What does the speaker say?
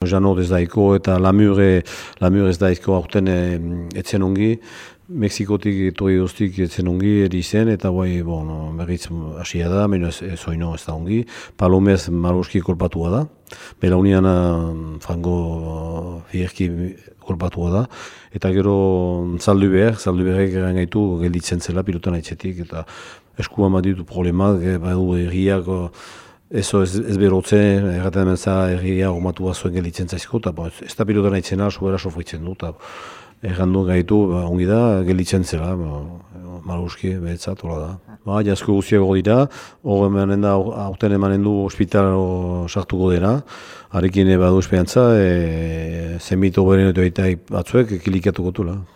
Janot ez daiko eta Lamure, Lamure ez daiko aurten etzen ongi. Mexikotik etorri guztik etzen ongi eri zen, eta bai, bon, berriz hasia da, meno ez, ez oino ez da ongi. Palomez maroski kolpatua da. Bela unian frango fierki kolpatua da. Eta gero zaldu behar, zaldu behar gaitu gelditzen zela pilotan aitzetik, eta eskua ditu problema, badu erriak, Ez ez, ez berotzen, erraten hemen za erria omatu bat zuen gelitzen zaizko, eta ez da pilotan aitzena, sobera sofritzen du, eta errandu gaitu, ba, ongi da, gelitzen zela, ba, maluski, behetzat, hola da. Ba, jasko guztiago dira, hor emanen da, aurten emanen du ospitalo sartuko dena, harekin badu espeantza, e, zenbito beren eta batzuek ekilikatuko tula.